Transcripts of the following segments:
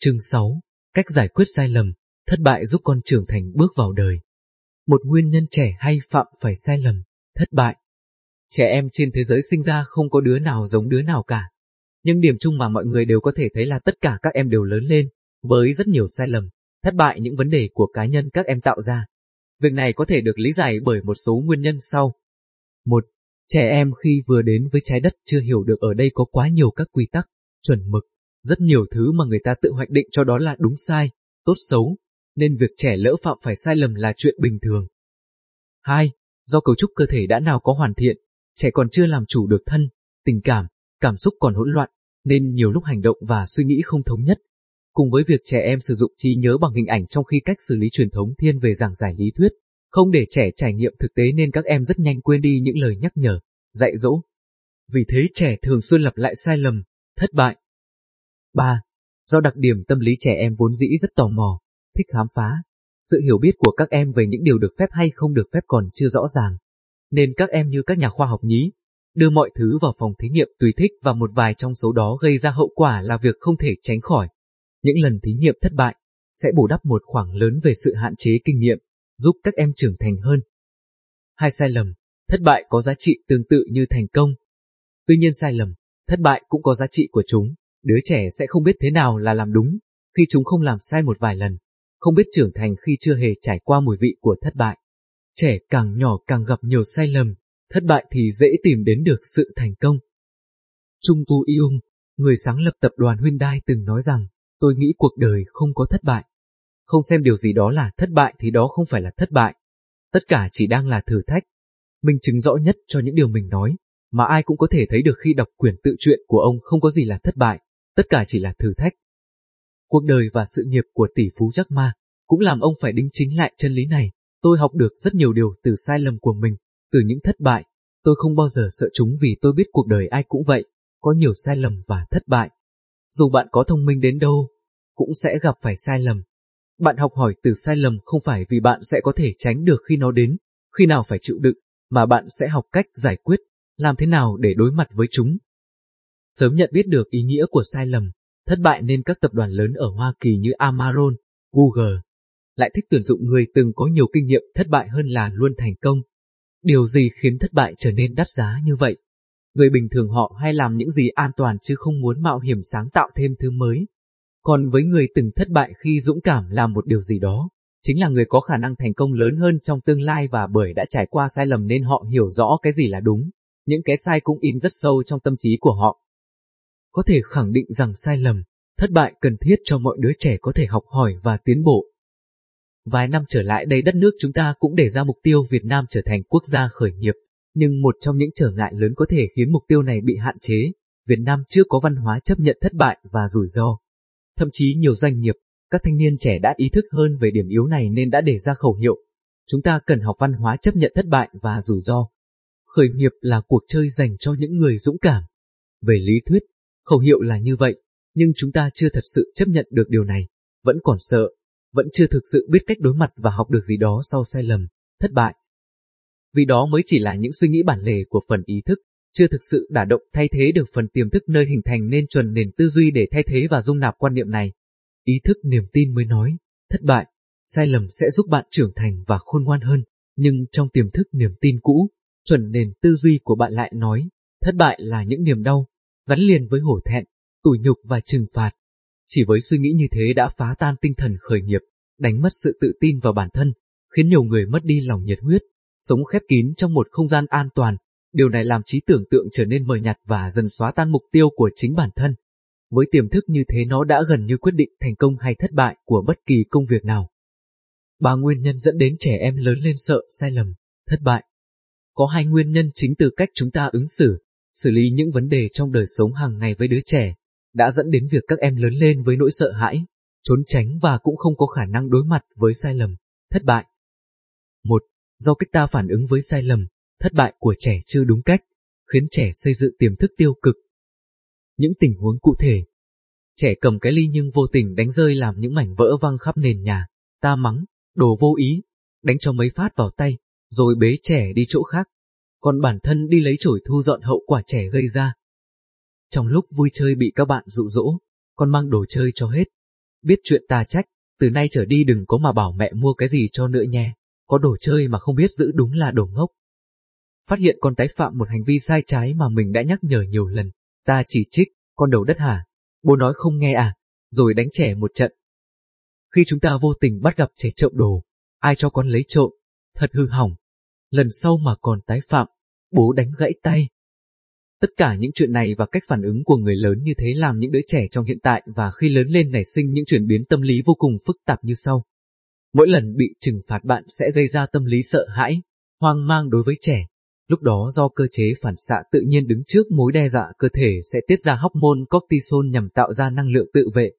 Chương 6. Cách giải quyết sai lầm, thất bại giúp con trưởng thành bước vào đời. Một nguyên nhân trẻ hay phạm phải sai lầm, thất bại. Trẻ em trên thế giới sinh ra không có đứa nào giống đứa nào cả. Nhưng điểm chung mà mọi người đều có thể thấy là tất cả các em đều lớn lên, với rất nhiều sai lầm, thất bại những vấn đề của cá nhân các em tạo ra. Việc này có thể được lý giải bởi một số nguyên nhân sau. Một, Trẻ em khi vừa đến với trái đất chưa hiểu được ở đây có quá nhiều các quy tắc, chuẩn mực, rất nhiều thứ mà người ta tự hoạch định cho đó là đúng sai, tốt xấu, nên việc trẻ lỡ phạm phải sai lầm là chuyện bình thường. 2. Do cấu trúc cơ thể đã nào có hoàn thiện, trẻ còn chưa làm chủ được thân, tình cảm, cảm xúc còn hỗn loạn, nên nhiều lúc hành động và suy nghĩ không thống nhất. Cùng với việc trẻ em sử dụng trí nhớ bằng hình ảnh trong khi cách xử lý truyền thống thiên về giảng giải lý thuyết, không để trẻ trải nghiệm thực tế nên các em rất nhanh quên đi những lời nhắc nhở, dạy dỗ. Vì thế trẻ thường xuyên lặp lại sai lầm, thất bại. 3. Do đặc điểm tâm lý trẻ em vốn dĩ rất tò mò, thích khám phá, sự hiểu biết của các em về những điều được phép hay không được phép còn chưa rõ ràng. Nên các em như các nhà khoa học nhí, đưa mọi thứ vào phòng thí nghiệm tùy thích và một vài trong số đó gây ra hậu quả là việc không thể tránh khỏi. Những lần thí nghiệm thất bại sẽ bù đắp một khoảng lớn về sự hạn chế kinh nghiệm, giúp các em trưởng thành hơn. Hai sai lầm, thất bại có giá trị tương tự như thành công. Tuy nhiên sai lầm, thất bại cũng có giá trị của chúng. Đứa trẻ sẽ không biết thế nào là làm đúng, khi chúng không làm sai một vài lần, không biết trưởng thành khi chưa hề trải qua mùi vị của thất bại. Trẻ càng nhỏ càng gặp nhiều sai lầm, thất bại thì dễ tìm đến được sự thành công. Trung Tu Yung, người sáng lập tập đoàn Hyundai từng nói rằng, tôi nghĩ cuộc đời không có thất bại. Không xem điều gì đó là thất bại thì đó không phải là thất bại. Tất cả chỉ đang là thử thách. Minh chứng rõ nhất cho những điều mình nói, mà ai cũng có thể thấy được khi đọc quyển tự truyện của ông không có gì là thất bại, tất cả chỉ là thử thách. Cuộc đời và sự nghiệp của tỷ phú Jack Ma cũng làm ông phải đính chính lại chân lý này. Tôi học được rất nhiều điều từ sai lầm của mình, từ những thất bại. Tôi không bao giờ sợ chúng vì tôi biết cuộc đời ai cũng vậy, có nhiều sai lầm và thất bại. Dù bạn có thông minh đến đâu, cũng sẽ gặp phải sai lầm. Bạn học hỏi từ sai lầm không phải vì bạn sẽ có thể tránh được khi nó đến, khi nào phải chịu đựng, mà bạn sẽ học cách giải quyết, làm thế nào để đối mặt với chúng. Sớm nhận biết được ý nghĩa của sai lầm, thất bại nên các tập đoàn lớn ở Hoa Kỳ như Amazon, Google lại thích tuyển dụng người từng có nhiều kinh nghiệm thất bại hơn là luôn thành công. Điều gì khiến thất bại trở nên đắt giá như vậy? Người bình thường họ hay làm những gì an toàn chứ không muốn mạo hiểm sáng tạo thêm thứ mới. Còn với người từng thất bại khi dũng cảm làm một điều gì đó, chính là người có khả năng thành công lớn hơn trong tương lai và bởi đã trải qua sai lầm nên họ hiểu rõ cái gì là đúng. Những cái sai cũng in rất sâu trong tâm trí của họ. Có thể khẳng định rằng sai lầm, thất bại cần thiết cho mọi đứa trẻ có thể học hỏi và tiến bộ. Vài năm trở lại đây đất nước chúng ta cũng đề ra mục tiêu Việt Nam trở thành quốc gia khởi nghiệp, nhưng một trong những trở ngại lớn có thể khiến mục tiêu này bị hạn chế, Việt Nam chưa có văn hóa chấp nhận thất bại và rủi ro. Thậm chí nhiều doanh nghiệp, các thanh niên trẻ đã ý thức hơn về điểm yếu này nên đã đề ra khẩu hiệu. Chúng ta cần học văn hóa chấp nhận thất bại và rủi ro. Khởi nghiệp là cuộc chơi dành cho những người dũng cảm. Về lý thuyết, khẩu hiệu là như vậy, nhưng chúng ta chưa thật sự chấp nhận được điều này, vẫn còn sợ, vẫn chưa thực sự biết cách đối mặt và học được gì đó sau sai lầm, thất bại. Vì đó mới chỉ là những suy nghĩ bản lề của phần ý thức, chưa thực sự đả động thay thế được phần tiềm thức nơi hình thành nên chuẩn nền tư duy để thay thế và dung nạp quan niệm này. Ý thức niềm tin mới nói, thất bại, sai lầm sẽ giúp bạn trưởng thành và khôn ngoan hơn, nhưng trong tiềm thức niềm tin cũ, chuẩn nền tư duy của bạn lại nói, thất bại là những niềm đau, gắn liền với hổ thẹn, tủi nhục và trừng phạt. Chỉ với suy nghĩ như thế đã phá tan tinh thần khởi nghiệp, đánh mất sự tự tin vào bản thân, khiến nhiều người mất đi lòng nhiệt huyết, sống khép kín trong một không gian an toàn. Điều này làm trí tưởng tượng trở nên mờ nhạt và dần xóa tan mục tiêu của chính bản thân. Với tiềm thức như thế nó đã gần như quyết định thành công hay thất bại của bất kỳ công việc nào. Ba nguyên nhân dẫn đến trẻ em lớn lên sợ sai lầm, thất bại. Có hai nguyên nhân chính từ cách chúng ta ứng xử, xử lý những vấn đề trong đời sống hàng ngày với đứa trẻ, đã dẫn đến việc các em lớn lên với nỗi sợ hãi, trốn tránh và cũng không có khả năng đối mặt với sai lầm, thất bại. Một, do cách ta phản ứng với sai lầm, thất bại của trẻ chưa đúng cách, khiến trẻ xây dựng tiềm thức tiêu cực. Những tình huống cụ thể Trẻ cầm cái ly nhưng vô tình đánh rơi làm những mảnh vỡ văng khắp nền nhà, ta mắng, đồ vô ý, đánh cho mấy phát vào tay, rồi bế trẻ đi chỗ khác. Còn bản thân đi lấy chổi thu dọn hậu quả trẻ gây ra. Trong lúc vui chơi bị các bạn dụ dỗ, con mang đồ chơi cho hết. biết chuyện ta trách, từ nay trở đi đừng có mà bảo mẹ mua cái gì cho nữa nhé, có đồ chơi mà không biết giữ đúng là đồ ngốc. Phát hiện con tái phạm một hành vi sai trái mà mình đã nhắc nhở nhiều lần, ta chỉ trích, con đầu đất hả, bố nói không nghe à, rồi đánh trẻ một trận. Khi chúng ta vô tình bắt gặp trẻ trộm đồ, ai cho con lấy trộm, thật hư hỏng. Lần sau mà còn tái phạm, bố đánh gãy tay. Tất cả những chuyện này và cách phản ứng của người lớn như thế làm những đứa trẻ trong hiện tại và khi lớn lên nảy sinh những chuyển biến tâm lý vô cùng phức tạp như sau. Mỗi lần bị trừng phạt bạn sẽ gây ra tâm lý sợ hãi, hoang mang đối với trẻ. Lúc đó do cơ chế phản xạ tự nhiên đứng trước mối đe dọa cơ thể sẽ tiết ra hormone cortisol nhằm tạo ra năng lượng tự vệ.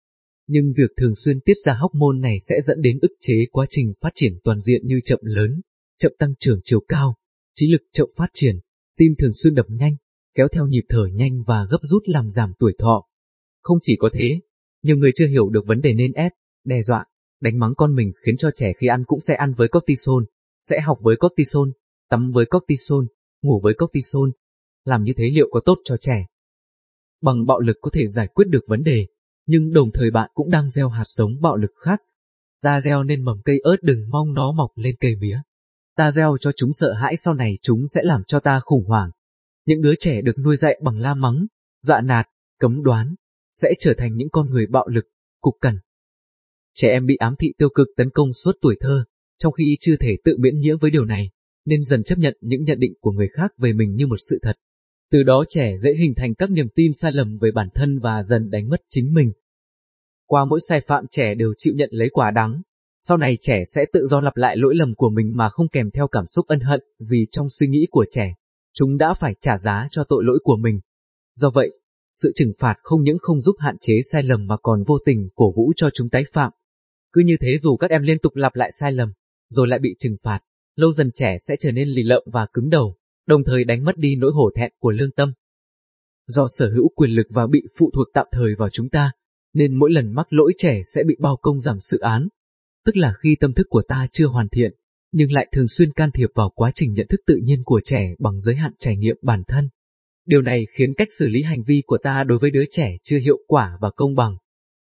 Nhưng việc thường xuyên tiết ra hormone này sẽ dẫn đến ức chế quá trình phát triển toàn diện như chậm lớn, chậm tăng trưởng chiều cao, trí lực chậm phát triển, tim thường xuyên đập nhanh, kéo theo nhịp thở nhanh và gấp rút làm giảm tuổi thọ. Không chỉ có thế, nhiều người chưa hiểu được vấn đề nên ép, đe dọa, đánh mắng con mình khiến cho trẻ khi ăn cũng sẽ ăn với cortisol, sẽ học với cortisol, tắm với cortisol, ngủ với cortisol. Làm như thế liệu có tốt cho trẻ? Bằng bạo lực có thể giải quyết được vấn đề, nhưng đồng thời bạn cũng đang gieo hạt giống bạo lực khác. Ta gieo nên mầm cây ớt đừng mong nó mọc lên cây mía. Ta gieo cho chúng sợ hãi sau này chúng sẽ làm cho ta khủng hoảng. Những đứa trẻ được nuôi dạy bằng la mắng, dạ nạt, cấm đoán, sẽ trở thành những con người bạo lực, cục cằn. Trẻ em bị ám thị tiêu cực tấn công suốt tuổi thơ, trong khi chưa thể tự miễn nhiễm với điều này, nên dần chấp nhận những nhận định của người khác về mình như một sự thật. Từ đó trẻ dễ hình thành các niềm tin sai lầm về bản thân và dần đánh mất chính mình. Qua mỗi sai phạm trẻ đều chịu nhận lấy quả đắng. Sau này trẻ sẽ tự do lặp lại lỗi lầm của mình mà không kèm theo cảm xúc ân hận vì trong suy nghĩ của trẻ, chúng đã phải trả giá cho tội lỗi của mình. Do vậy, sự trừng phạt không những không giúp hạn chế sai lầm mà còn vô tình cổ vũ cho chúng tái phạm. Cứ như thế dù các em liên tục lặp lại sai lầm, rồi lại bị trừng phạt, lâu dần trẻ sẽ trở nên lì lợm và cứng đầu, đồng thời đánh mất đi nỗi hổ thẹn của lương tâm. Do sở hữu quyền lực và bị phụ thuộc tạm thời vào chúng ta, nên mỗi lần mắc lỗi trẻ sẽ bị bao công giảm sự án. Tức là khi tâm thức của ta chưa hoàn thiện, nhưng lại thường xuyên can thiệp vào quá trình nhận thức tự nhiên của trẻ bằng giới hạn trải nghiệm bản thân. Điều này khiến cách xử lý hành vi của ta đối với đứa trẻ chưa hiệu quả và công bằng.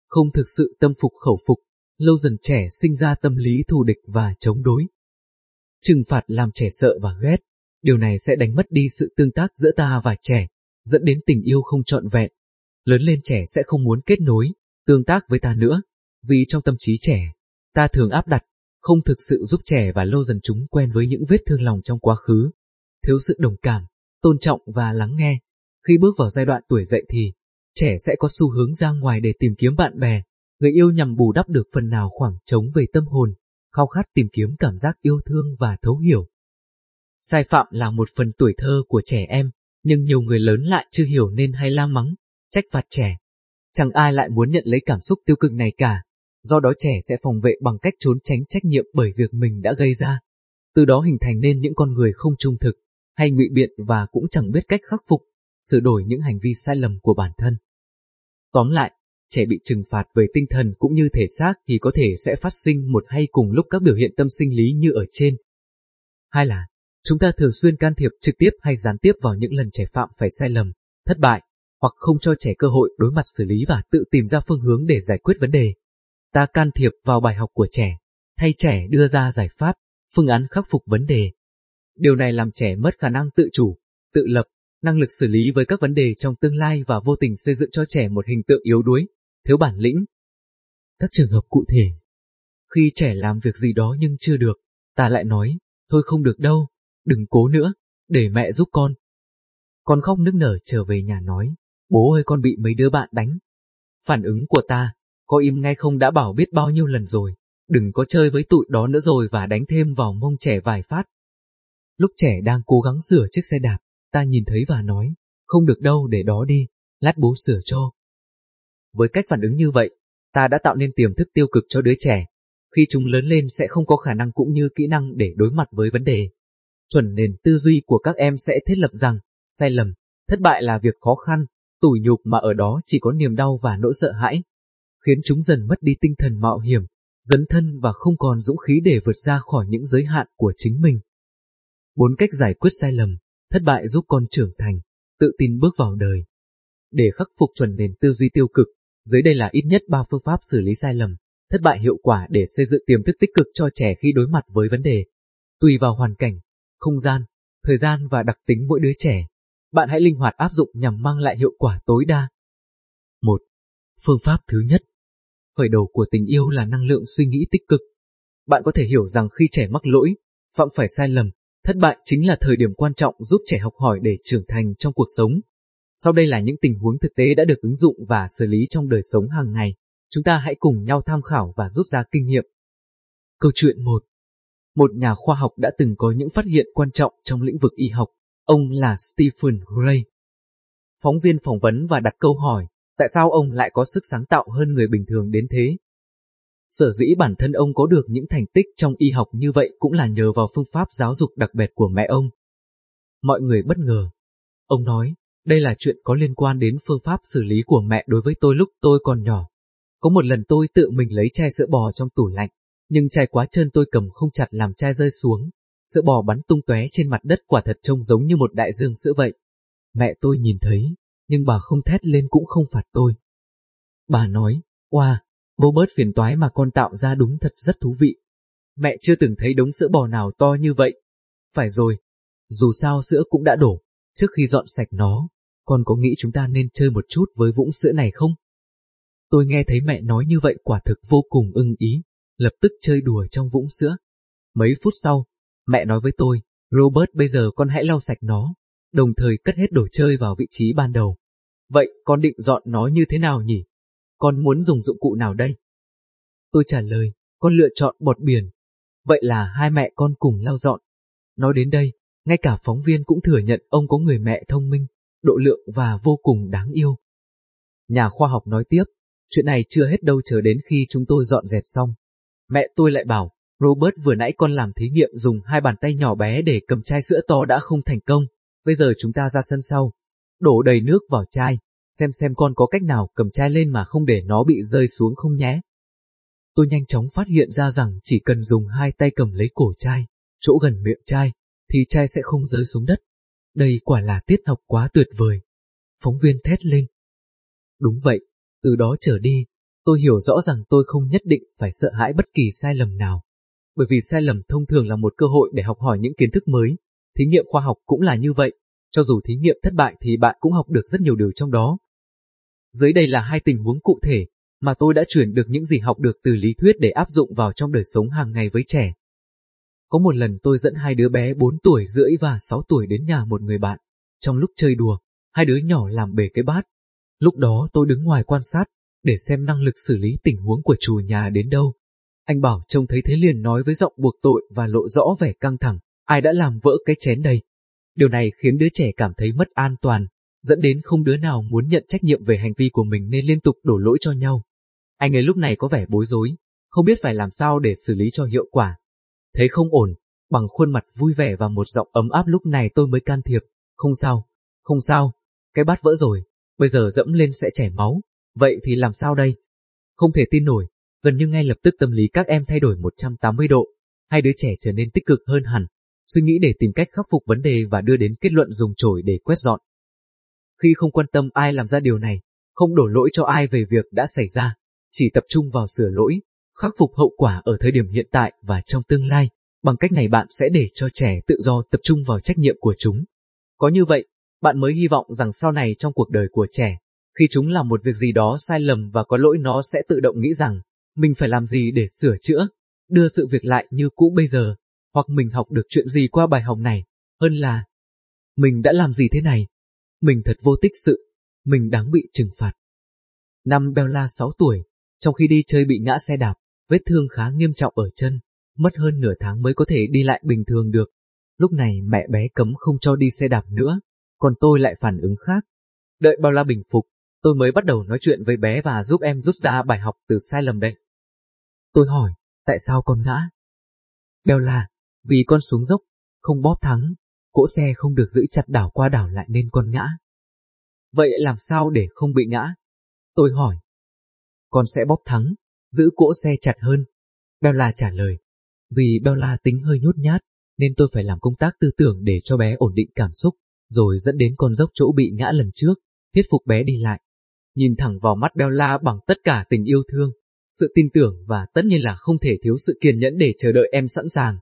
Không thực sự tâm phục khẩu phục, lâu dần trẻ sinh ra tâm lý thù địch và chống đối. Trừng phạt làm trẻ sợ và ghét, điều này sẽ đánh mất đi sự tương tác giữa ta và trẻ, dẫn đến tình yêu không trọn vẹn. Lớn lên trẻ sẽ không muốn kết nối, tương tác với ta nữa, vì trong tâm trí trẻ, ta thường áp đặt, không thực sự giúp trẻ và lâu dần chúng quen với những vết thương lòng trong quá khứ. Thiếu sự đồng cảm, tôn trọng và lắng nghe. Khi bước vào giai đoạn tuổi dậy thì, trẻ sẽ có xu hướng ra ngoài để tìm kiếm bạn bè, người yêu nhằm bù đắp được phần nào khoảng trống về tâm hồn, khao khát tìm kiếm cảm giác yêu thương và thấu hiểu. Sai phạm là một phần tuổi thơ của trẻ em, nhưng nhiều người lớn lại chưa hiểu nên hay la mắng, trách phạt trẻ. Chẳng ai lại muốn nhận lấy cảm xúc tiêu cực này cả, do đó trẻ sẽ phòng vệ bằng cách trốn tránh trách nhiệm bởi việc mình đã gây ra. Từ đó hình thành nên những con người không trung thực, hay ngụy biện và cũng chẳng biết cách khắc phục, sửa đổi những hành vi sai lầm của bản thân. Tóm lại, trẻ bị trừng phạt về tinh thần cũng như thể xác thì có thể sẽ phát sinh một hay cùng lúc các biểu hiện tâm sinh lý như ở trên. Hai là, chúng ta thường xuyên can thiệp trực tiếp hay gián tiếp vào những lần trẻ phạm phải sai lầm, thất bại, hoặc không cho trẻ cơ hội đối mặt xử lý và tự tìm ra phương hướng để giải quyết vấn đề. Ta can thiệp vào bài học của trẻ, thay trẻ đưa ra giải pháp, phương án khắc phục vấn đề. Điều này làm trẻ mất khả năng tự chủ, tự lập, năng lực xử lý với các vấn đề trong tương lai và vô tình xây dựng cho trẻ một hình tượng yếu đuối, thiếu bản lĩnh. Các trường hợp cụ thể Khi trẻ làm việc gì đó nhưng chưa được, ta lại nói, thôi không được đâu, đừng cố nữa, để mẹ giúp con. Con khóc nức nở trở về nhà nói, bố ơi con bị mấy đứa bạn đánh. Phản ứng của ta, có im ngay không đã bảo biết bao nhiêu lần rồi, đừng có chơi với tụi đó nữa rồi và đánh thêm vào mông trẻ vài phát. Lúc trẻ đang cố gắng sửa chiếc xe đạp, ta nhìn thấy và nói, không được đâu để đó đi, lát bố sửa cho. Với cách phản ứng như vậy, ta đã tạo nên tiềm thức tiêu cực cho đứa trẻ. Khi chúng lớn lên sẽ không có khả năng cũng như kỹ năng để đối mặt với vấn đề. Chuẩn nền tư duy của các em sẽ thiết lập rằng, sai lầm, thất bại là việc khó khăn, tủi nhục mà ở đó chỉ có niềm đau và nỗi sợ hãi, khiến chúng dần mất đi tinh thần mạo hiểm, dấn thân và không còn dũng khí để vượt ra khỏi những giới hạn của chính mình. Bốn cách giải quyết sai lầm, thất bại giúp con trưởng thành, tự tin bước vào đời. Để khắc phục chuẩn nền tư duy tiêu cực, Dưới đây là ít nhất 3 phương pháp xử lý sai lầm, thất bại hiệu quả để xây dựng tiềm thức tích cực cho trẻ khi đối mặt với vấn đề. Tùy vào hoàn cảnh, không gian, thời gian và đặc tính mỗi đứa trẻ, bạn hãy linh hoạt áp dụng nhằm mang lại hiệu quả tối đa. 1. Phương pháp thứ nhất. Khởi đầu của tình yêu là năng lượng suy nghĩ tích cực. Bạn có thể hiểu rằng khi trẻ mắc lỗi, phạm phải sai lầm, thất bại chính là thời điểm quan trọng giúp trẻ học hỏi để trưởng thành trong cuộc sống. Sau đây là những tình huống thực tế đã được ứng dụng và xử lý trong đời sống hàng ngày. Chúng ta hãy cùng nhau tham khảo và rút ra kinh nghiệm. Câu chuyện 1 Một nhà khoa học đã từng có những phát hiện quan trọng trong lĩnh vực y học. Ông là Stephen Gray. Phóng viên phỏng vấn và đặt câu hỏi, tại sao ông lại có sức sáng tạo hơn người bình thường đến thế? Sở dĩ bản thân ông có được những thành tích trong y học như vậy cũng là nhờ vào phương pháp giáo dục đặc biệt của mẹ ông. Mọi người bất ngờ. Ông nói, đây là chuyện có liên quan đến phương pháp xử lý của mẹ đối với tôi lúc tôi còn nhỏ. Có một lần tôi tự mình lấy chai sữa bò trong tủ lạnh, nhưng chai quá trơn tôi cầm không chặt làm chai rơi xuống. Sữa bò bắn tung tóe trên mặt đất quả thật trông giống như một đại dương sữa vậy. Mẹ tôi nhìn thấy, nhưng bà không thét lên cũng không phạt tôi. Bà nói, oa, wow, bố bớt phiền toái mà con tạo ra đúng thật rất thú vị. Mẹ chưa từng thấy đống sữa bò nào to như vậy. Phải rồi, dù sao sữa cũng đã đổ, trước khi dọn sạch nó, con có nghĩ chúng ta nên chơi một chút với vũng sữa này không? Tôi nghe thấy mẹ nói như vậy quả thực vô cùng ưng ý, lập tức chơi đùa trong vũng sữa. Mấy phút sau, mẹ nói với tôi, Robert bây giờ con hãy lau sạch nó, đồng thời cất hết đồ chơi vào vị trí ban đầu. Vậy con định dọn nó như thế nào nhỉ? Con muốn dùng dụng cụ nào đây? Tôi trả lời, con lựa chọn bọt biển. Vậy là hai mẹ con cùng lau dọn. Nói đến đây, ngay cả phóng viên cũng thừa nhận ông có người mẹ thông minh, độ lượng và vô cùng đáng yêu. Nhà khoa học nói tiếp, chuyện này chưa hết đâu chờ đến khi chúng tôi dọn dẹp xong. Mẹ tôi lại bảo, Robert vừa nãy con làm thí nghiệm dùng hai bàn tay nhỏ bé để cầm chai sữa to đã không thành công. Bây giờ chúng ta ra sân sau, đổ đầy nước vào chai, xem xem con có cách nào cầm chai lên mà không để nó bị rơi xuống không nhé. Tôi nhanh chóng phát hiện ra rằng chỉ cần dùng hai tay cầm lấy cổ chai, chỗ gần miệng chai, thì chai sẽ không rơi xuống đất. Đây quả là tiết học quá tuyệt vời. Phóng viên thét lên. Đúng vậy, từ đó trở đi, tôi hiểu rõ rằng tôi không nhất định phải sợ hãi bất kỳ sai lầm nào. Bởi vì sai lầm thông thường là một cơ hội để học hỏi những kiến thức mới. Thí nghiệm khoa học cũng là như vậy. Cho dù thí nghiệm thất bại thì bạn cũng học được rất nhiều điều trong đó. Dưới đây là hai tình huống cụ thể mà tôi đã chuyển được những gì học được từ lý thuyết để áp dụng vào trong đời sống hàng ngày với trẻ. Có một lần tôi dẫn hai đứa bé 4 tuổi rưỡi và 6 tuổi đến nhà một người bạn. Trong lúc chơi đùa, hai đứa nhỏ làm bể cái bát. Lúc đó tôi đứng ngoài quan sát, để xem năng lực xử lý tình huống của chủ nhà đến đâu. Anh Bảo trông thấy thế liền nói với giọng buộc tội và lộ rõ vẻ căng thẳng, ai đã làm vỡ cái chén đây. Điều này khiến đứa trẻ cảm thấy mất an toàn, dẫn đến không đứa nào muốn nhận trách nhiệm về hành vi của mình nên liên tục đổ lỗi cho nhau. Anh ấy lúc này có vẻ bối rối, không biết phải làm sao để xử lý cho hiệu quả. Thấy không ổn, bằng khuôn mặt vui vẻ và một giọng ấm áp lúc này tôi mới can thiệp. Không sao, không sao, cái bát vỡ rồi, bây giờ dẫm lên sẽ chảy máu, vậy thì làm sao đây? Không thể tin nổi, gần như ngay lập tức tâm lý các em thay đổi 180 độ, hai đứa trẻ trở nên tích cực hơn hẳn, suy nghĩ để tìm cách khắc phục vấn đề và đưa đến kết luận dùng chổi để quét dọn. Khi không quan tâm ai làm ra điều này, không đổ lỗi cho ai về việc đã xảy ra, chỉ tập trung vào sửa lỗi, khắc phục hậu quả ở thời điểm hiện tại và trong tương lai. Bằng cách này bạn sẽ để cho trẻ tự do tập trung vào trách nhiệm của chúng. Có như vậy, bạn mới hy vọng rằng sau này trong cuộc đời của trẻ, khi chúng làm một việc gì đó sai lầm và có lỗi nó sẽ tự động nghĩ rằng mình phải làm gì để sửa chữa, đưa sự việc lại như cũ bây giờ, hoặc mình học được chuyện gì qua bài học này, hơn là mình đã làm gì thế này, mình thật vô tích sự, mình đáng bị trừng phạt. Năm Bella 6 tuổi, trong khi đi chơi bị ngã xe đạp, vết thương khá nghiêm trọng ở chân, mất hơn nửa tháng mới có thể đi lại bình thường được. Lúc này mẹ bé cấm không cho đi xe đạp nữa, còn tôi lại phản ứng khác. Đợi bao la bình phục, tôi mới bắt đầu nói chuyện với bé và giúp em rút ra bài học từ sai lầm đây. Tôi hỏi, tại sao con ngã? Bella, vì con xuống dốc, không bóp thắng, cỗ xe không được giữ chặt đảo qua đảo lại nên con ngã. Vậy làm sao để không bị ngã? Tôi hỏi. Con sẽ bóp thắng, giữ cỗ xe chặt hơn. Bella trả lời. Vì Bella tính hơi nhút nhát, nên tôi phải làm công tác tư tưởng để cho bé ổn định cảm xúc, rồi dẫn đến con dốc chỗ bị ngã lần trước, thuyết phục bé đi lại. nhìn thẳng vào mắt Bella bằng tất cả tình yêu thương, sự tin tưởng và tất nhiên là không thể thiếu sự kiên nhẫn để chờ đợi em sẵn sàng.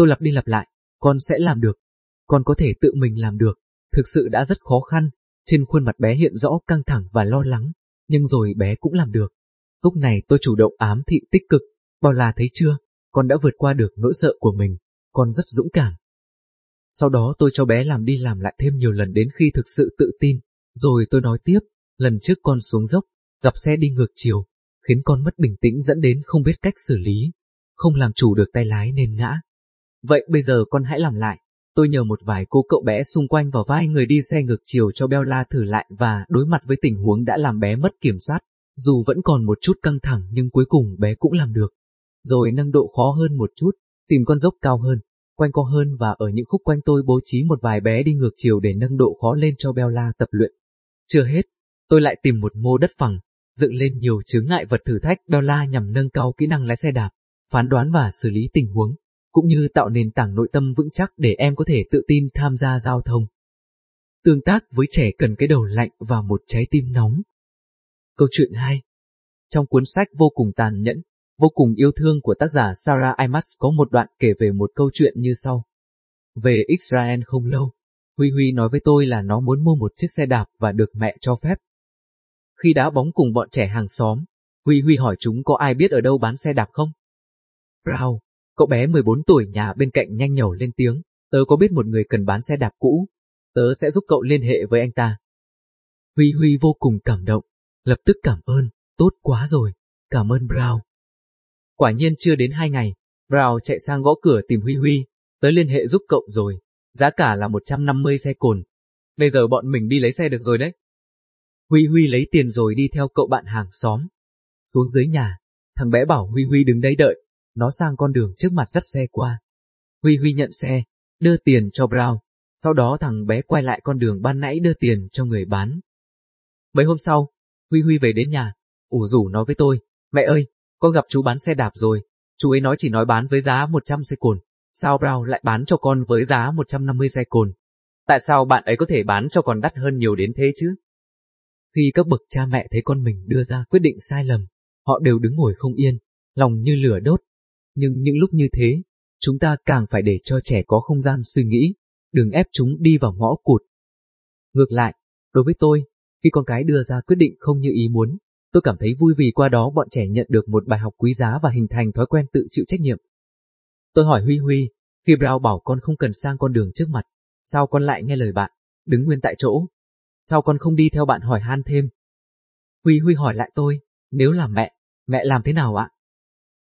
Tôi lặp đi lặp lại, con sẽ làm được, con có thể tự mình làm được, thực sự đã rất khó khăn, trên khuôn mặt bé hiện rõ căng thẳng và lo lắng, nhưng rồi bé cũng làm được. Lúc này tôi chủ động ám thị tích cực, bao là thấy chưa, con đã vượt qua được nỗi sợ của mình, con rất dũng cảm. Sau đó tôi cho bé làm đi làm lại thêm nhiều lần đến khi thực sự tự tin, rồi tôi nói tiếp, lần trước con xuống dốc, gặp xe đi ngược chiều, khiến con mất bình tĩnh dẫn đến không biết cách xử lý, không làm chủ được tay lái nên ngã. Vậy bây giờ con hãy làm lại, tôi nhờ một vài cô cậu bé xung quanh vào vai người đi xe ngược chiều cho Bella thử lại và đối mặt với tình huống đã làm bé mất kiểm soát, dù vẫn còn một chút căng thẳng nhưng cuối cùng bé cũng làm được. Rồi nâng độ khó hơn một chút, tìm con dốc cao hơn, quanh co hơn và ở những khúc quanh tôi bố trí một vài bé đi ngược chiều để nâng độ khó lên cho Bella tập luyện. Chưa hết, tôi lại tìm một mô đất phẳng, dựng lên nhiều chướng ngại vật thử thách Bella nhằm nâng cao kỹ năng lái xe đạp, phán đoán và xử lý tình huống, cũng như tạo nền tảng nội tâm vững chắc để em có thể tự tin tham gia giao thông. Tương tác với trẻ cần cái đầu lạnh và một trái tim nóng. Câu chuyện 2 Trong cuốn sách vô cùng tàn nhẫn, vô cùng yêu thương của tác giả Sarah Imas có một đoạn kể về một câu chuyện như sau. Về Israel không lâu, Huy Huy nói với tôi là nó muốn mua một chiếc xe đạp và được mẹ cho phép. Khi đá bóng cùng bọn trẻ hàng xóm, Huy Huy hỏi chúng có ai biết ở đâu bán xe đạp không? Brown, cậu bé 14 tuổi nhà bên cạnh nhanh nhẩu lên tiếng, tớ có biết một người cần bán xe đạp cũ, tớ sẽ giúp cậu liên hệ với anh ta. Huy Huy vô cùng cảm động, lập tức cảm ơn, tốt quá rồi, cảm ơn Brown. Quả nhiên chưa đến hai ngày, Brown chạy sang gõ cửa tìm Huy Huy, tớ liên hệ giúp cậu rồi, giá cả là 150 xe cồn. Bây giờ bọn mình đi lấy xe được rồi đấy. Huy Huy lấy tiền rồi đi theo cậu bạn hàng xóm. Xuống dưới nhà, thằng bé bảo Huy Huy đứng đây đợi, nó sang con đường trước mặt dắt xe qua. Huy Huy nhận xe, đưa tiền cho Brown, sau đó thằng bé quay lại con đường ban nãy đưa tiền cho người bán. Mấy hôm sau, Huy Huy về đến nhà, ủ rủ nói với tôi, mẹ ơi, con gặp chú bán xe đạp rồi, chú ấy nói chỉ nói bán với giá 100 xe cồn, sao Brown lại bán cho con với giá 150 xe cồn? Tại sao bạn ấy có thể bán cho con đắt hơn nhiều đến thế chứ? Khi các bậc cha mẹ thấy con mình đưa ra quyết định sai lầm, họ đều đứng ngồi không yên, lòng như lửa đốt. Nhưng những lúc như thế, chúng ta càng phải để cho trẻ có không gian suy nghĩ, đừng ép chúng đi vào ngõ cụt. Ngược lại, đối với tôi, khi con cái đưa ra quyết định không như ý muốn, tôi cảm thấy vui vì qua đó bọn trẻ nhận được một bài học quý giá và hình thành thói quen tự chịu trách nhiệm. Tôi hỏi Huy Huy, khi Brown bảo con không cần sang con đường trước mặt, sao con lại nghe lời bạn, đứng nguyên tại chỗ? Sao con không đi theo bạn hỏi han thêm? Huy Huy hỏi lại tôi, nếu là mẹ, mẹ làm thế nào ạ?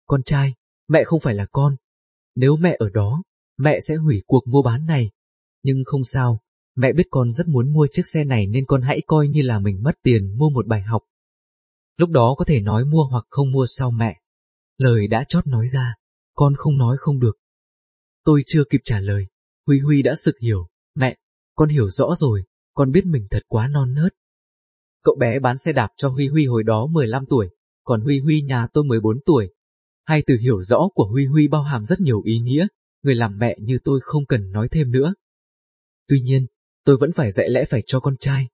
Con trai, mẹ không phải là con. Nếu mẹ ở đó, mẹ sẽ hủy cuộc mua bán này. Nhưng không sao, mẹ biết con rất muốn mua chiếc xe này nên con hãy coi như là mình mất tiền mua một bài học. Lúc đó có thể nói mua hoặc không mua sau mẹ. Lời đã chót nói ra, con không nói không được. Tôi chưa kịp trả lời, Huy Huy đã sực hiểu, mẹ, con hiểu rõ rồi, con biết mình thật quá non nớt. Cậu bé bán xe đạp cho Huy Huy hồi đó 15 tuổi, còn Huy Huy nhà tôi 14 tuổi. Hai từ hiểu rõ của Huy Huy bao hàm rất nhiều ý nghĩa, người làm mẹ như tôi không cần nói thêm nữa. Tuy nhiên, tôi vẫn phải dạy lẽ phải cho con trai.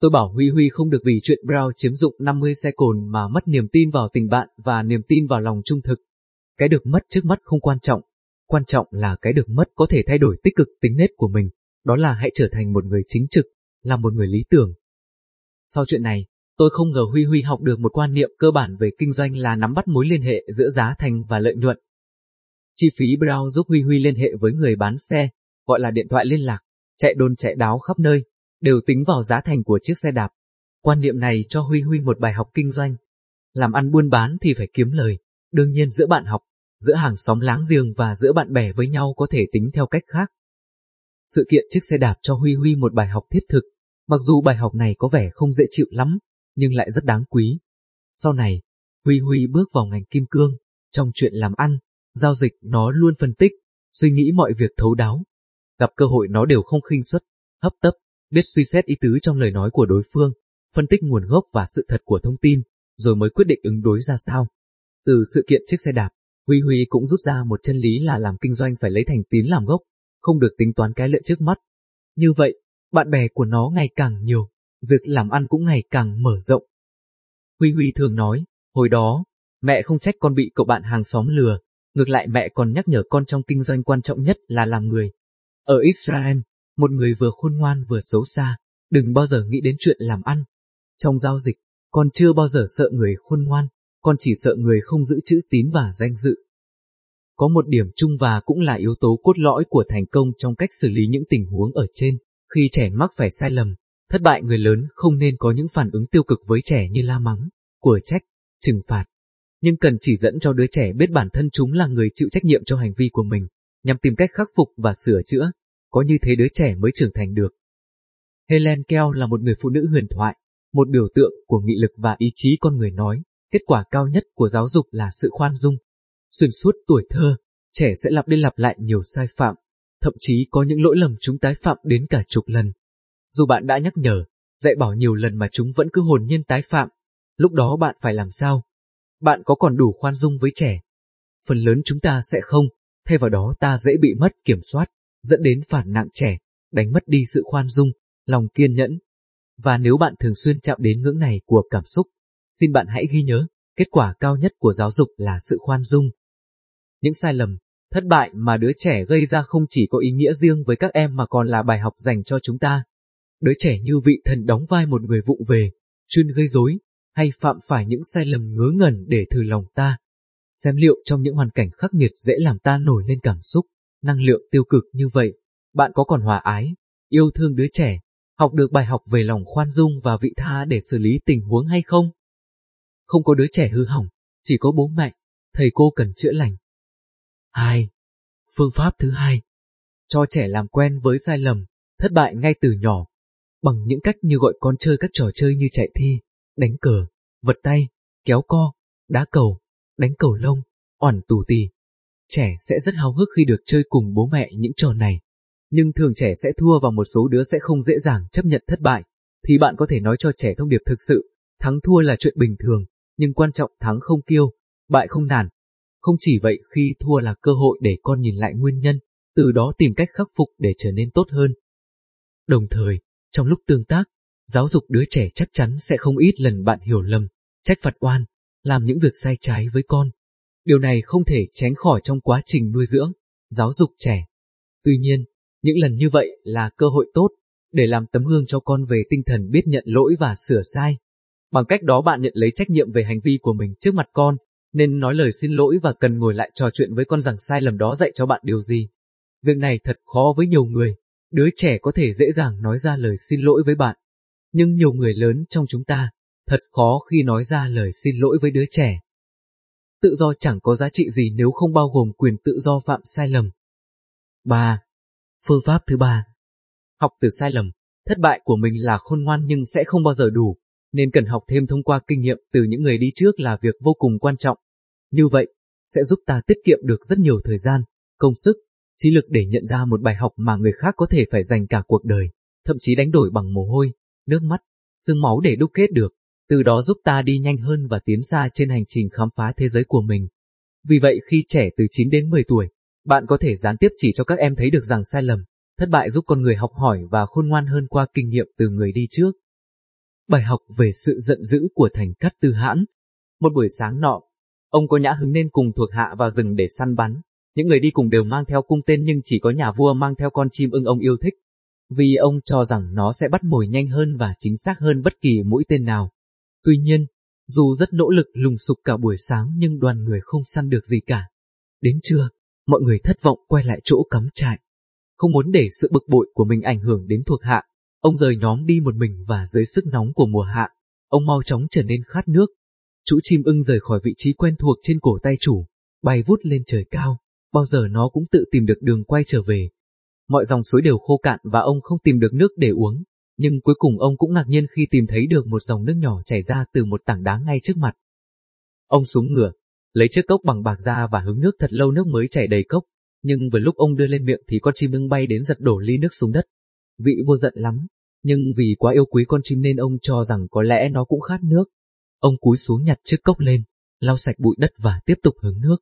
Tôi bảo Huy Huy không được vì chuyện Brown chiếm dụng 50 xe cồn mà mất niềm tin vào tình bạn và niềm tin vào lòng trung thực. Cái được mất trước mắt không quan trọng, quan trọng là cái được mất có thể thay đổi tích cực tính nết của mình, đó là hãy trở thành một người chính trực, là một người lý tưởng. Sau chuyện này, tôi không ngờ Huy Huy học được một quan niệm cơ bản về kinh doanh là nắm bắt mối liên hệ giữa giá thành và lợi nhuận. Chi phí Brown giúp Huy Huy liên hệ với người bán xe, gọi là điện thoại liên lạc, chạy đôn chạy đáo khắp nơi, đều tính vào giá thành của chiếc xe đạp. Quan niệm này cho Huy Huy một bài học kinh doanh. Làm ăn buôn bán thì phải kiếm lời, đương nhiên giữa bạn học, giữa hàng xóm láng giềng và giữa bạn bè với nhau có thể tính theo cách khác. Sự kiện chiếc xe đạp cho Huy Huy một bài học thiết thực, mặc dù bài học này có vẻ không dễ chịu lắm, nhưng lại rất đáng quý. Sau này, Huy Huy bước vào ngành kim cương, trong chuyện làm ăn, giao dịch nó luôn phân tích, suy nghĩ mọi việc thấu đáo. Gặp cơ hội nó đều không khinh suất, hấp tấp, biết suy xét ý tứ trong lời nói của đối phương, phân tích nguồn gốc và sự thật của thông tin, rồi mới quyết định ứng đối ra sao. Từ sự kiện chiếc xe đạp, Huy Huy cũng rút ra một chân lý là làm kinh doanh phải lấy thành tín làm gốc, không được tính toán cái lợi trước mắt. Như vậy, bạn bè của nó ngày càng nhiều, việc làm ăn cũng ngày càng mở rộng. Huy Huy thường nói, hồi đó, mẹ không trách con bị cậu bạn hàng xóm lừa, ngược lại mẹ còn nhắc nhở con trong kinh doanh quan trọng nhất là làm người. Ở Israel, một người vừa khôn ngoan vừa xấu xa, đừng bao giờ nghĩ đến chuyện làm ăn. Trong giao dịch, con chưa bao giờ sợ người khôn ngoan, con chỉ sợ người không giữ chữ tín và danh dự. Có một điểm chung và cũng là yếu tố cốt lõi của thành công trong cách xử lý những tình huống ở trên, khi trẻ mắc phải sai lầm, thất bại người lớn không nên có những phản ứng tiêu cực với trẻ như la mắng, của trách, trừng phạt, nhưng cần chỉ dẫn cho đứa trẻ biết bản thân chúng là người chịu trách nhiệm cho hành vi của mình, nhằm tìm cách khắc phục và sửa chữa, có như thế đứa trẻ mới trưởng thành được. Helen Keo là một người phụ nữ huyền thoại, một biểu tượng của nghị lực và ý chí con người nói, kết quả cao nhất của giáo dục là sự khoan dung. Xuyên suốt tuổi thơ, trẻ sẽ lặp đi lặp lại nhiều sai phạm, thậm chí có những lỗi lầm chúng tái phạm đến cả chục lần. Dù bạn đã nhắc nhở, dạy bảo nhiều lần mà chúng vẫn cứ hồn nhiên tái phạm, lúc đó bạn phải làm sao? Bạn có còn đủ khoan dung với trẻ? Phần lớn chúng ta sẽ không, thay vào đó ta dễ bị mất kiểm soát, dẫn đến phản nặng trẻ, đánh mất đi sự khoan dung, lòng kiên nhẫn. Và nếu bạn thường xuyên chạm đến ngưỡng này của cảm xúc, xin bạn hãy ghi nhớ, kết quả cao nhất của giáo dục là sự khoan dung. Những sai lầm, thất bại mà đứa trẻ gây ra không chỉ có ý nghĩa riêng với các em mà còn là bài học dành cho chúng ta. Đứa trẻ như vị thần đóng vai một người vụng về, chuyên gây rối, hay phạm phải những sai lầm ngớ ngẩn để thử lòng ta. Xem liệu trong những hoàn cảnh khắc nghiệt dễ làm ta nổi lên cảm xúc, năng lượng tiêu cực như vậy, bạn có còn hòa ái, yêu thương đứa trẻ, học được bài học về lòng khoan dung và vị tha để xử lý tình huống hay không? Không có đứa trẻ hư hỏng, chỉ có bố mẹ, thầy cô cần chữa lành. 2. Phương pháp thứ hai Cho trẻ làm quen với sai lầm, thất bại ngay từ nhỏ, bằng những cách như gọi con chơi các trò chơi như chạy thi, đánh cờ, vật tay, kéo co, đá cầu, đánh cầu lông, oản tù tì. Trẻ sẽ rất háo hức khi được chơi cùng bố mẹ những trò này. Nhưng thường trẻ sẽ thua và một số đứa sẽ không dễ dàng chấp nhận thất bại. Thì bạn có thể nói cho trẻ thông điệp thực sự, thắng thua là chuyện bình thường, nhưng quan trọng thắng không kiêu, bại không nản. Không chỉ vậy khi thua là cơ hội để con nhìn lại nguyên nhân, từ đó tìm cách khắc phục để trở nên tốt hơn. Đồng thời, trong lúc tương tác, Giáo dục đứa trẻ chắc chắn sẽ không ít lần bạn hiểu lầm, trách phạt oan, làm những việc sai trái với con. Điều này không thể tránh khỏi trong quá trình nuôi dưỡng, giáo dục trẻ. Tuy nhiên, những lần như vậy là cơ hội tốt để làm tấm gương cho con về tinh thần biết nhận lỗi và sửa sai. Bằng cách đó bạn nhận lấy trách nhiệm về hành vi của mình trước mặt con, nên nói lời xin lỗi và cần ngồi lại trò chuyện với con rằng sai lầm đó dạy cho bạn điều gì. Việc này thật khó với nhiều người, đứa trẻ có thể dễ dàng nói ra lời xin lỗi với bạn, nhưng nhiều người lớn trong chúng ta, thật khó khi nói ra lời xin lỗi với đứa trẻ. Tự do chẳng có giá trị gì nếu không bao gồm quyền tự do phạm sai lầm. 3. Phương pháp thứ ba Học từ sai lầm, thất bại của mình là khôn ngoan nhưng sẽ không bao giờ đủ, nên cần học thêm thông qua kinh nghiệm từ những người đi trước là việc vô cùng quan trọng. Như vậy, sẽ giúp ta tiết kiệm được rất nhiều thời gian, công sức, trí lực để nhận ra một bài học mà người khác có thể phải dành cả cuộc đời, thậm chí đánh đổi bằng mồ hôi, nước mắt, xương máu để đúc kết được, từ đó giúp ta đi nhanh hơn và tiến xa trên hành trình khám phá thế giới của mình. Vì vậy khi trẻ từ 9 đến 10 tuổi, bạn có thể gián tiếp chỉ cho các em thấy được rằng sai lầm, thất bại giúp con người học hỏi và khôn ngoan hơn qua kinh nghiệm từ người đi trước. Bài học về sự giận dữ của thành cát tư hãn. Một buổi sáng nọ, ông có nhã hứng nên cùng thuộc hạ vào rừng để săn bắn. Những người đi cùng đều mang theo cung tên nhưng chỉ có nhà vua mang theo con chim ưng ông yêu thích vì ông cho rằng nó sẽ bắt mồi nhanh hơn và chính xác hơn bất kỳ mũi tên nào. Tuy nhiên, dù rất nỗ lực lùng sục cả buổi sáng nhưng đoàn người không săn được gì cả. Đến trưa, mọi người thất vọng quay lại chỗ cắm trại. Không muốn để sự bực bội của mình ảnh hưởng đến thuộc hạ, ông rời nhóm đi một mình và dưới sức nóng của mùa hạ, ông mau chóng trở nên khát nước. Chú chim ưng rời khỏi vị trí quen thuộc trên cổ tay chủ, bay vút lên trời cao, bao giờ nó cũng tự tìm được đường quay trở về, mọi dòng suối đều khô cạn và ông không tìm được nước để uống. Nhưng cuối cùng ông cũng ngạc nhiên khi tìm thấy được một dòng nước nhỏ chảy ra từ một tảng đá ngay trước mặt. Ông xuống ngựa, lấy chiếc cốc bằng bạc ra và hứng nước thật lâu nước mới chảy đầy cốc, nhưng vừa lúc ông đưa lên miệng thì con chim ưng bay đến giật đổ ly nước xuống đất. Vị vua giận lắm, nhưng vì quá yêu quý con chim nên ông cho rằng có lẽ nó cũng khát nước. Ông cúi xuống nhặt chiếc cốc lên, lau sạch bụi đất và tiếp tục hứng nước.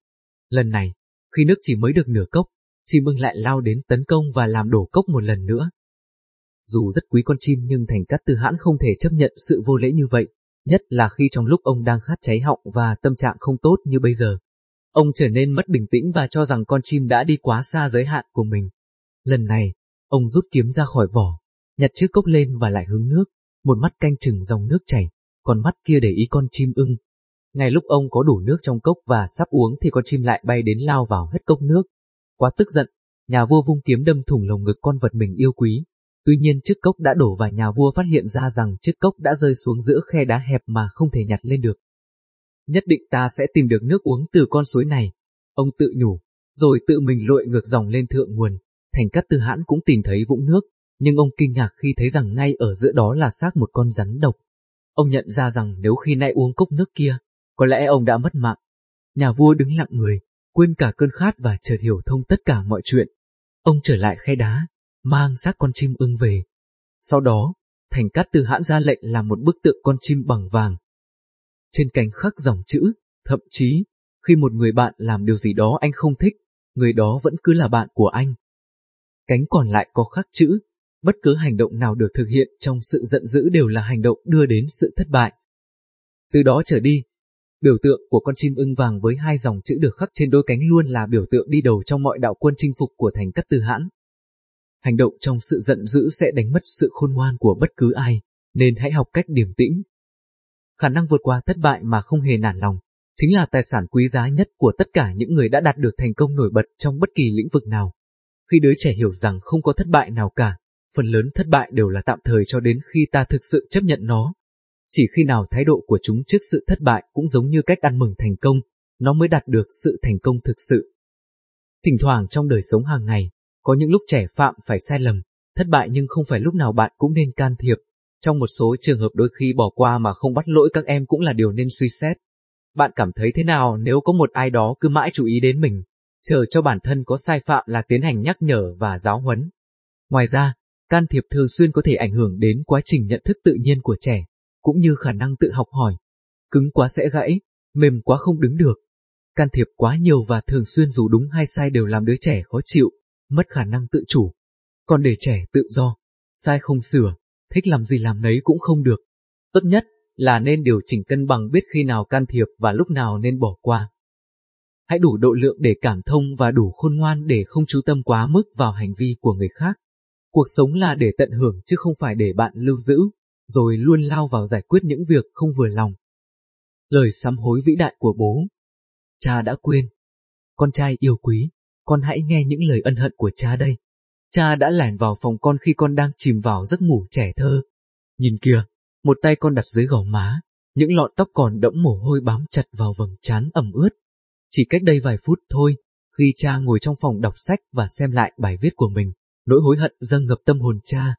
Lần này, khi nước chỉ mới được nửa cốc, chim ưng lại lao đến tấn công và làm đổ cốc một lần nữa. dù rất quý con chim nhưng Thành Cát Tư Hãn không thể chấp nhận sự vô lễ như vậy, nhất là khi trong lúc ông đang khát cháy họng và tâm trạng không tốt như bây giờ. Ông trở nên mất bình tĩnh và cho rằng con chim đã đi quá xa giới hạn của mình. Lần này, ông rút kiếm ra khỏi vỏ, nhặt chiếc cốc lên và lại hướng nước, một mắt canh chừng dòng nước chảy, còn mắt kia để ý con chim ưng. Ngay lúc ông có đủ nước trong cốc và sắp uống thì con chim lại bay đến lao vào hết cốc nước. Quá tức giận, nhà vua vung kiếm đâm thủng lồng ngực con vật mình yêu quý. Tuy nhiên chiếc cốc đã đổ và nhà vua phát hiện ra rằng chiếc cốc đã rơi xuống giữa khe đá hẹp mà không thể nhặt lên được. Nhất định ta sẽ tìm được nước uống từ con suối này. Ông tự nhủ, rồi tự mình lội ngược dòng lên thượng nguồn. Thành cát tư hãn cũng tìm thấy vũng nước, nhưng ông kinh ngạc khi thấy rằng ngay ở giữa đó là xác một con rắn độc. Ông nhận ra rằng nếu khi nãy uống cốc nước kia, có lẽ ông đã mất mạng. Nhà vua đứng lặng người, quên cả cơn khát và chợt hiểu thông tất cả mọi chuyện. Ông trở lại khe đá, mang xác con chim ưng về. Sau đó, Thành Cát Tư hãn ra lệnh làm một bức tượng con chim bằng vàng. Trên cánh khắc dòng chữ, thậm chí, khi một người bạn làm điều gì đó anh không thích, người đó vẫn cứ là bạn của anh. Cánh còn lại có khắc chữ, bất cứ hành động nào được thực hiện trong sự giận dữ đều là hành động đưa đến sự thất bại. Từ đó trở đi, biểu tượng của con chim ưng vàng với hai dòng chữ được khắc trên đôi cánh luôn là biểu tượng đi đầu trong mọi đạo quân chinh phục của thành cát tư hãn. Hành động trong sự giận dữ sẽ đánh mất sự khôn ngoan của bất cứ ai, nên hãy học cách điềm tĩnh. Khả năng vượt qua thất bại mà không hề nản lòng, chính là tài sản quý giá nhất của tất cả những người đã đạt được thành công nổi bật trong bất kỳ lĩnh vực nào. Khi đứa trẻ hiểu rằng không có thất bại nào cả, phần lớn thất bại đều là tạm thời cho đến khi ta thực sự chấp nhận nó. Chỉ khi nào thái độ của chúng trước sự thất bại cũng giống như cách ăn mừng thành công, nó mới đạt được sự thành công thực sự. Thỉnh thoảng trong đời sống hàng ngày, có những lúc trẻ phạm phải sai lầm, thất bại nhưng không phải lúc nào bạn cũng nên can thiệp. Trong một số trường hợp đôi khi bỏ qua mà không bắt lỗi các em cũng là điều nên suy xét. Bạn cảm thấy thế nào nếu có một ai đó cứ mãi chú ý đến mình, chờ cho bản thân có sai phạm là tiến hành nhắc nhở và giáo huấn. Ngoài ra, can thiệp thường xuyên có thể ảnh hưởng đến quá trình nhận thức tự nhiên của trẻ, cũng như khả năng tự học hỏi. Cứng quá sẽ gãy, mềm quá không đứng được. Can thiệp quá nhiều và thường xuyên dù đúng hay sai đều làm đứa trẻ khó chịu, mất khả năng tự chủ. Còn để trẻ tự do, sai không sửa, thích làm gì làm nấy cũng không được. Tốt nhất là nên điều chỉnh cân bằng biết khi nào can thiệp và lúc nào nên bỏ qua. Hãy đủ độ lượng để cảm thông và đủ khôn ngoan để không chú tâm quá mức vào hành vi của người khác. Cuộc sống là để tận hưởng chứ không phải để bạn lưu giữ, rồi luôn lao vào giải quyết những việc không vừa lòng. Lời sám hối vĩ đại của bố Cha đã quên. Con trai yêu quý, con hãy nghe những lời ân hận của cha đây. Cha đã lẻn vào phòng con khi con đang chìm vào giấc ngủ trẻ thơ. Nhìn kìa, một tay con đặt dưới gò má, những lọn tóc còn đẫm mồ hôi bám chặt vào vầng trán ẩm ướt. Chỉ cách đây vài phút thôi, khi cha ngồi trong phòng đọc sách và xem lại bài viết của mình, nỗi hối hận dâng ngập tâm hồn cha.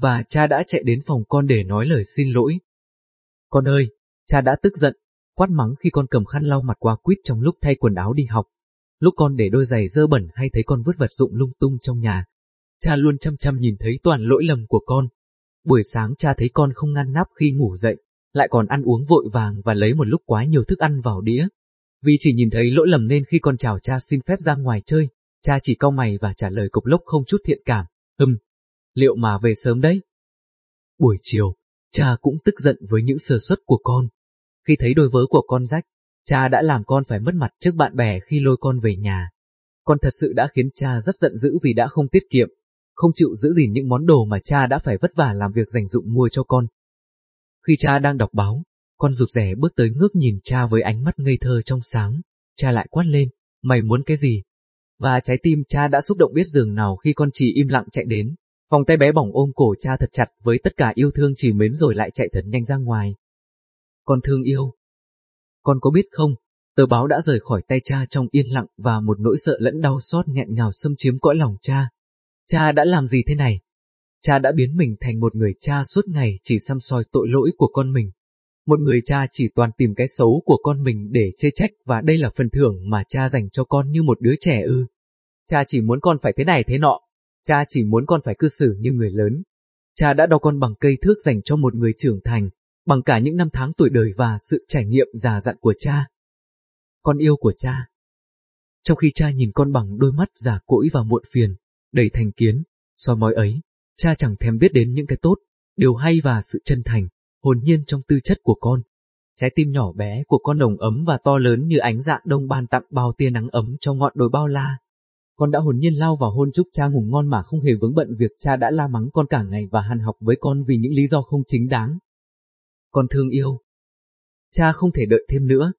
Và cha đã chạy đến phòng con để nói lời xin lỗi. Con ơi, cha đã tức giận, quát mắng khi con cầm khăn lau mặt qua quýt trong lúc thay quần áo đi học. Lúc con để đôi giày dơ bẩn hay thấy con vứt vật dụng lung tung trong nhà, cha luôn chăm chăm nhìn thấy toàn lỗi lầm của con. Buổi sáng cha thấy con không ngăn nắp khi ngủ dậy, lại còn ăn uống vội vàng và lấy một lúc quá nhiều thức ăn vào đĩa. Vì chỉ nhìn thấy lỗi lầm nên khi con chào cha xin phép ra ngoài chơi, cha chỉ cau mày và trả lời cục lốc không chút thiện cảm, hừm, liệu mà về sớm đấy? Buổi chiều, cha cũng tức giận với những sơ suất của con. Khi thấy đôi vớ của con rách, cha đã làm con phải mất mặt trước bạn bè khi lôi con về nhà. Con thật sự đã khiến cha rất giận dữ vì đã không tiết kiệm, không chịu giữ gìn những món đồ mà cha đã phải vất vả làm việc dành dụng mua cho con. Khi cha đang đọc báo, con rụt rẻ bước tới ngước nhìn cha với ánh mắt ngây thơ trong sáng. Cha lại quát lên, mày muốn cái gì? Và trái tim cha đã xúc động biết giường nào khi con chỉ im lặng chạy đến. Vòng tay bé bỏng ôm cổ cha thật chặt với tất cả yêu thương chỉ mến rồi lại chạy thật nhanh ra ngoài. Con thương yêu. Con có biết không, tờ báo đã rời khỏi tay cha trong yên lặng và một nỗi sợ lẫn đau xót nghẹn ngào xâm chiếm cõi lòng cha. Cha đã làm gì thế này? Cha đã biến mình thành một người cha suốt ngày chỉ xăm soi tội lỗi của con mình. Một người cha chỉ toàn tìm cái xấu của con mình để chê trách và đây là phần thưởng mà cha dành cho con như một đứa trẻ ư. Cha chỉ muốn con phải thế này thế nọ. Cha chỉ muốn con phải cư xử như người lớn. Cha đã đo con bằng cây thước dành cho một người trưởng thành, bằng cả những năm tháng tuổi đời và sự trải nghiệm già dặn của cha. Con yêu của cha. Trong khi cha nhìn con bằng đôi mắt già cỗi và muộn phiền, đầy thành kiến, soi mói ấy, cha chẳng thèm biết đến những cái tốt, điều hay và sự chân thành, hồn nhiên trong tư chất của con. Trái tim nhỏ bé của con nồng ấm và to lớn như ánh dạng đông ban tặng bao tia nắng ấm cho ngọn đồi bao la. Con đã hồn nhiên lao vào hôn chúc cha ngủ ngon mà không hề vướng bận việc cha đã la mắng con cả ngày và hàn học với con vì những lý do không chính đáng. Con thương yêu. Cha không thể đợi thêm nữa.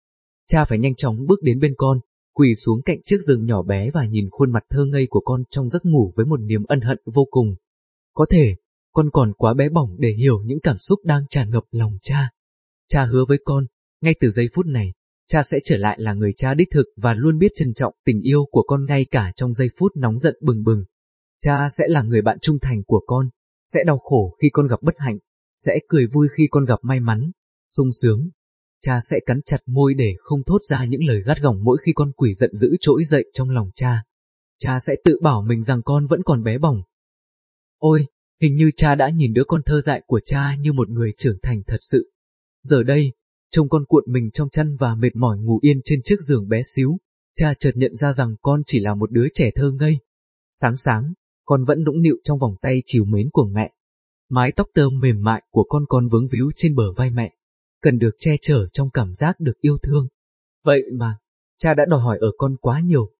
Cha phải nhanh chóng bước đến bên con, quỳ xuống cạnh chiếc giường nhỏ bé và nhìn khuôn mặt thơ ngây của con trong giấc ngủ với một niềm ân hận vô cùng. Có thể, con còn quá bé bỏng để hiểu những cảm xúc đang tràn ngập lòng cha. Cha hứa với con, ngay từ giây phút này, cha sẽ trở lại là người cha đích thực và luôn biết trân trọng tình yêu của con ngay cả trong giây phút nóng giận bừng bừng. Cha sẽ là người bạn trung thành của con, sẽ đau khổ khi con gặp bất hạnh, sẽ cười vui khi con gặp may mắn, sung sướng. Cha sẽ cắn chặt môi để không thốt ra những lời gắt gỏng mỗi khi con quỷ giận dữ trỗi dậy trong lòng cha. Cha sẽ tự bảo mình rằng con vẫn còn bé bỏng. Ôi, hình như cha đã nhìn đứa con thơ dại của cha như một người trưởng thành thật sự. Giờ đây, trông con cuộn mình trong chăn và mệt mỏi ngủ yên trên chiếc giường bé xíu, cha chợt nhận ra rằng con chỉ là một đứa trẻ thơ ngây. Sáng sáng, con vẫn nũng nịu trong vòng tay chiều mến của mẹ. Mái tóc tơ mềm mại của con còn vướng víu trên bờ vai mẹ, cần được che chở trong cảm giác được yêu thương. Vậy mà, cha đã đòi hỏi ở con quá nhiều,